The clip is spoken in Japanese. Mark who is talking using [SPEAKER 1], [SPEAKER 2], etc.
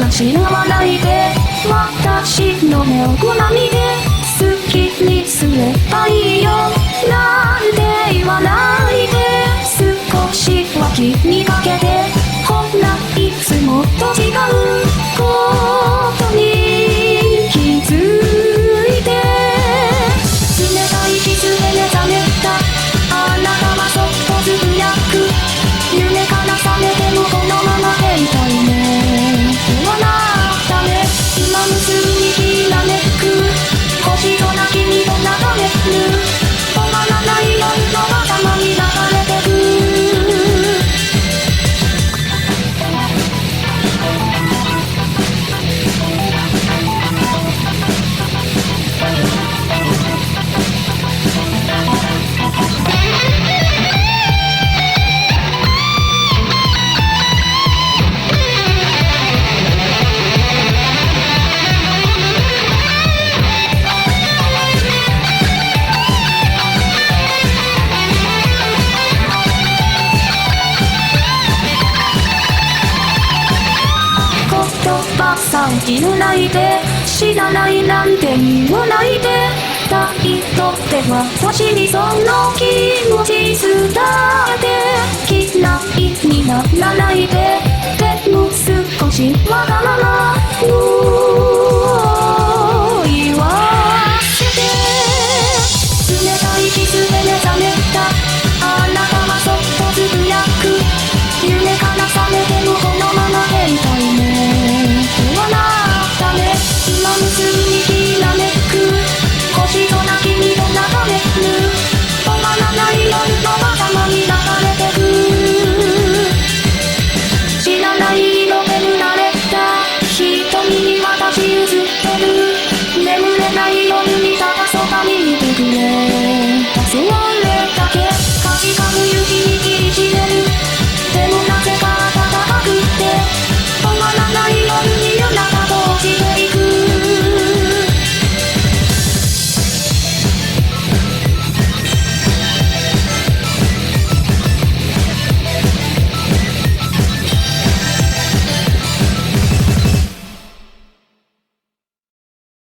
[SPEAKER 1] 冷たくはしわないで私の目を好みで好きにすればいいよ。なんて言わない。葉さえ言わないで知らないなんて言わないでだいとって私にその気持ち伝えて嫌いにならないででも少しは wanted blue.